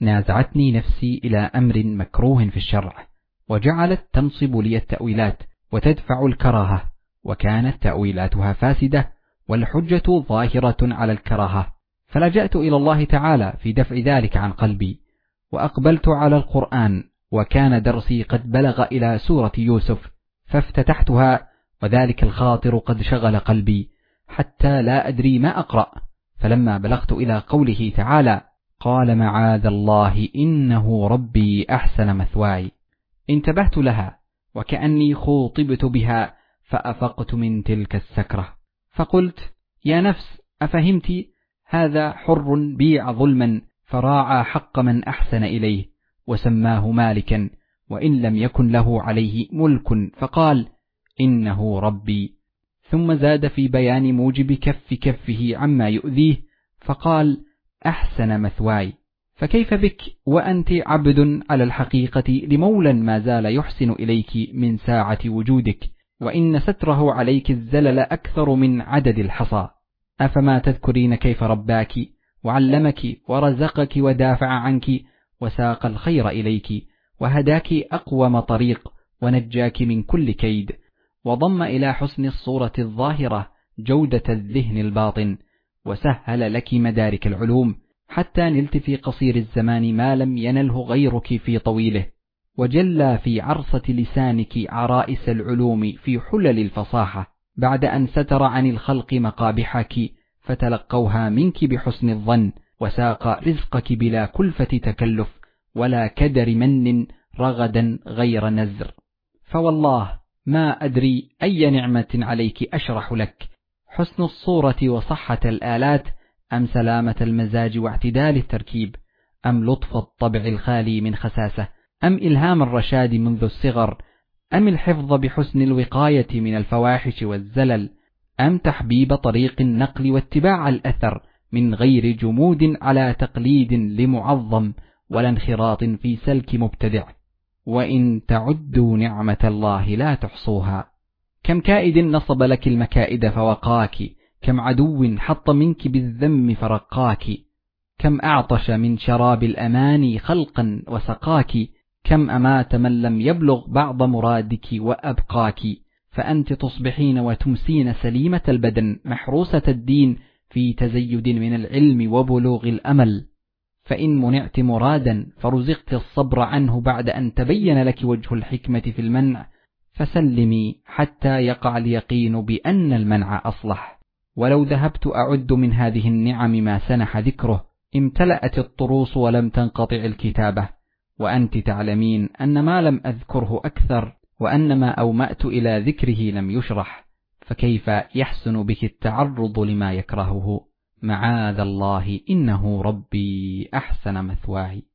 نازعتني نفسي إلى أمر مكروه في الشرع وجعلت تنصب لي التأويلات وتدفع الكراهة وكانت تأويلاتها فاسدة والحجة ظاهرة على الكراهة. فلجأت إلى الله تعالى في دفع ذلك عن قلبي وأقبلت على القرآن وكان درسي قد بلغ إلى سورة يوسف فافتتحتها وذلك الخاطر قد شغل قلبي حتى لا أدري ما أقرأ. فلما بلغت إلى قوله تعالى قال معاذ الله إنه ربي أحسن مثواي. انتبهت لها وكأني خوطبت بها فأفقت من تلك السكرة. فقلت يا نفس أفهمت؟ هذا حر بيع ظلما فراعى حق من أحسن إليه وسماه مالكا وإن لم يكن له عليه ملك فقال إنه ربي. ثم زاد في بيان موجب كف كفه عما يؤذيه فقال أحسن مثواي. فكيف بك وأنت عبد على الحقيقة لمولى ما زال يحسن إليك من ساعة وجودك وإن ستره عليك الزلل أكثر من عدد الحصى. أفما تذكرين كيف رباك وعلمك ورزقك ودافع عنك وساق الخير إليك وهداك أقوم طريق ونجاك من كل كيد. وضم إلى حسن الصورة الظاهرة جودة الذهن الباطن وسهل لك مدارك العلوم حتى نلت في قصير الزمان ما لم ينله غيرك في طويله. وجلى في عرصة لسانك عرائس العلوم في حلل الفصاحة بعد أن ستر عن الخلق مقابحك فتلقوها منك بحسن الظن وساق رزقك بلا كلفة تكلف ولا كدر من رغدا غير نزر فوالله ما أدري أي نعمة عليك أشرح لك حسن الصورة وصحة الآلات أم سلامة المزاج واعتدال التركيب؟ أم لطف الطبع الخالي من خساسة؟ أم إلهام الرشاد منذ الصغر؟ أم الحفظ بحسن الوقاية من الفواحش والزلل؟ أم تحبيب طريق النقل واتباع الأثر من غير جمود على تقليد لمعظم ولا انخراط في سلك مبتدع؟ وإن تعدوا نعمة الله لا تحصوها. كم كائد نصب لك المكائد فوقاك كم عدو حط منك بالذم فرقاك كم أعطش من شراب الأماني خلقا وسقاك كم أمات من لم يبلغ بعض مرادك وأبقاك فأنت تصبحين وتمسين سليمة البدن محروسة الدين في تزيد من العلم وبلوغ الأمل. فإن منعت مرادا فرزقت الصبر عنه بعد أن تبين لك وجه الحكمة في المنع. فسلمي حتى يقع اليقين بأن المنع أصلح. ولو ذهبت أعد من هذه النعم ما سنح ذكره. امتلأت الطروس ولم تنقطع الكتابة. وأنت تعلمين أن ما لم أذكره أكثر وأن ما أومأت إلى ذكره لم يشرح. فكيف يحسن بك التعرض لما يكرهه؟ معاذ الله إنه ربي أحسن مثواي.